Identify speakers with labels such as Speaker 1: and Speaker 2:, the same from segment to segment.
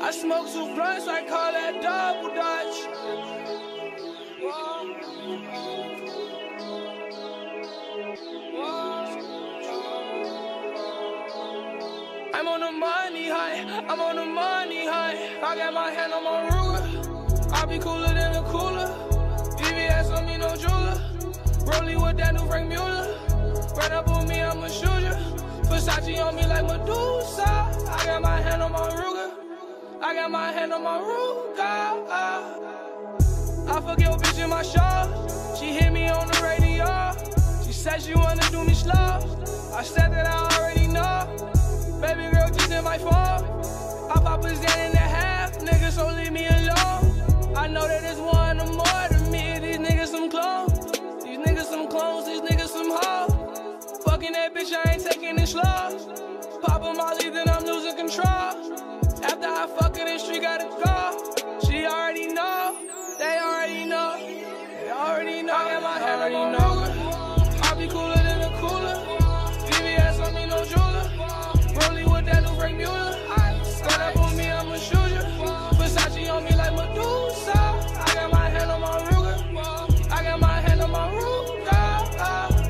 Speaker 1: I smoke two blunts, I call that double dutch. I'm on the money high, I'm on the money high. I got my hand on my Ruger. I be cooler than a cooler. VVS on me, no jeweler. Rolling with that new Franck Muller. Run up on me, I'm a shooter. Versace on me like Medusa. I got my hand on my Ruger. I got my hand on my Ruger. Uh, uh. I forget what bitch in my show. She hit me on the radio. She said she wanna do me slow. I said that I already know. Baby girl just in my phone. I pop a Zan in the half, nigga, so leave me alone. I know that there's one or more to me. These niggas some clones. These niggas some clones, these niggas some hoes. Fucking that bitch, I ain't taking it slow. I on my Ruger. I be cooler than a cooler. VVS on me, no jeweler. Rolling with that new Franck Muller. Got up on me, I'm a shooter. Versace on me like Medusa. I got my hand on my Ruger. I got my hand on my Ruger.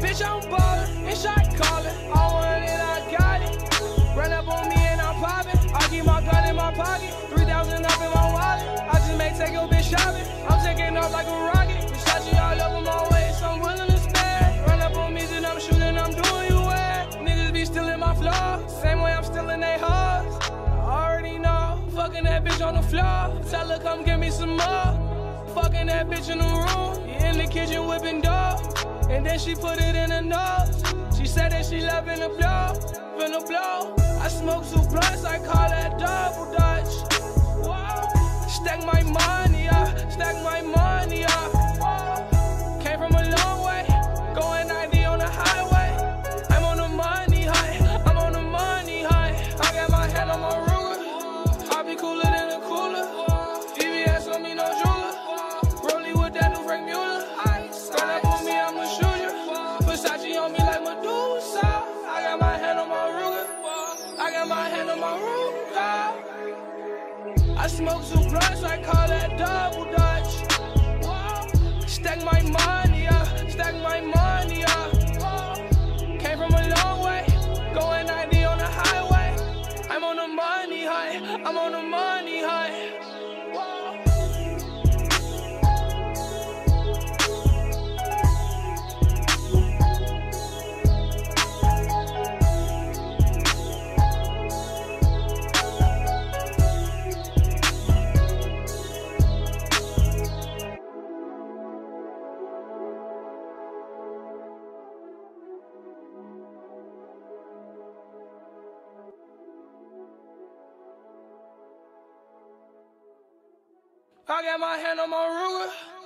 Speaker 1: Bitch, I'm ballin', and shot callin'. I want it, I got it. Run up on me and I'm poppin'. I keep my gun in my pocket. 3,000 up in my wallet. I just may take your bitch shopping. I'm taking off like a rocket. That bitch on the floor. Tell her come give me some more. Fucking that bitch in the room. In the kitchen whipping dough. And then she put it in her nose. She said that she loving the blow. Finna blow. I smoke two blunts. I call that double dutch. My hand on my Ruger. I smoke two blunts, I call that double dutch. Stack my money up, stack my money up. Came from a long way, going 90 on the highway. I'm on the money high, I'm on the money I got my hand on my Ruger.